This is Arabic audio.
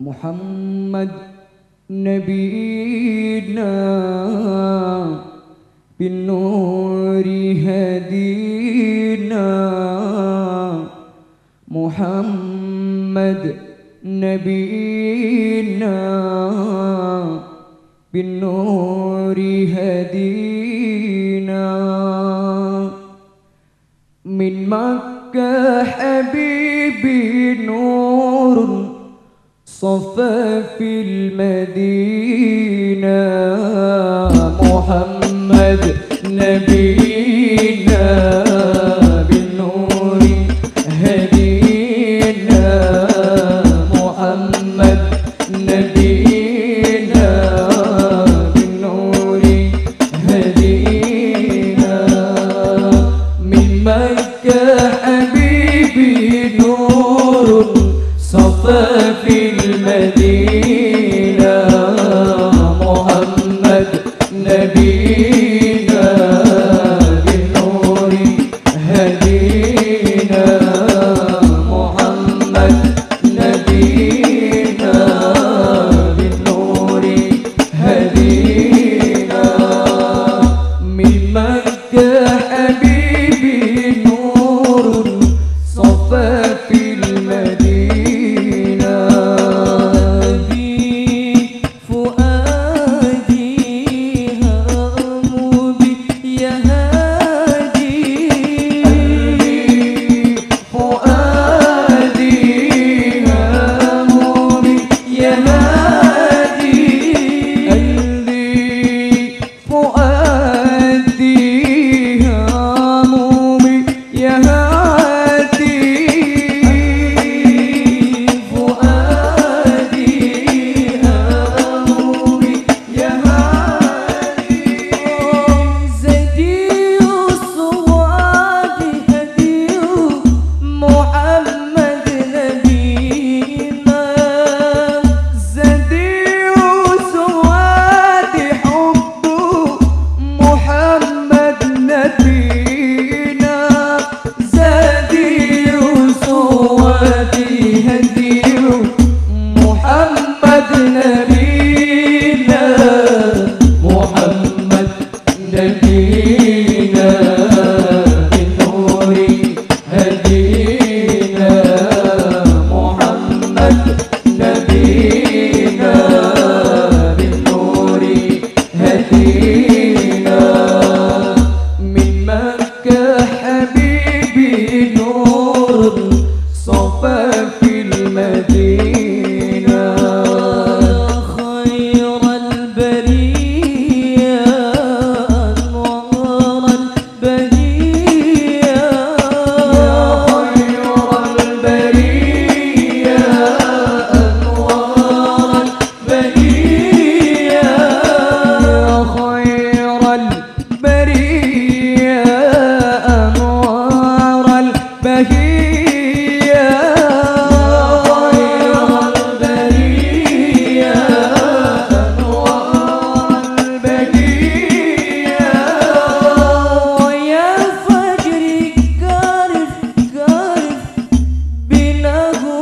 محمد نبينا بالنور هدينا. محمد نبينا بالنور هدينا. من مكة حبيبي نور صفى في المدينة محمد कर दी अजनबी Lagoa.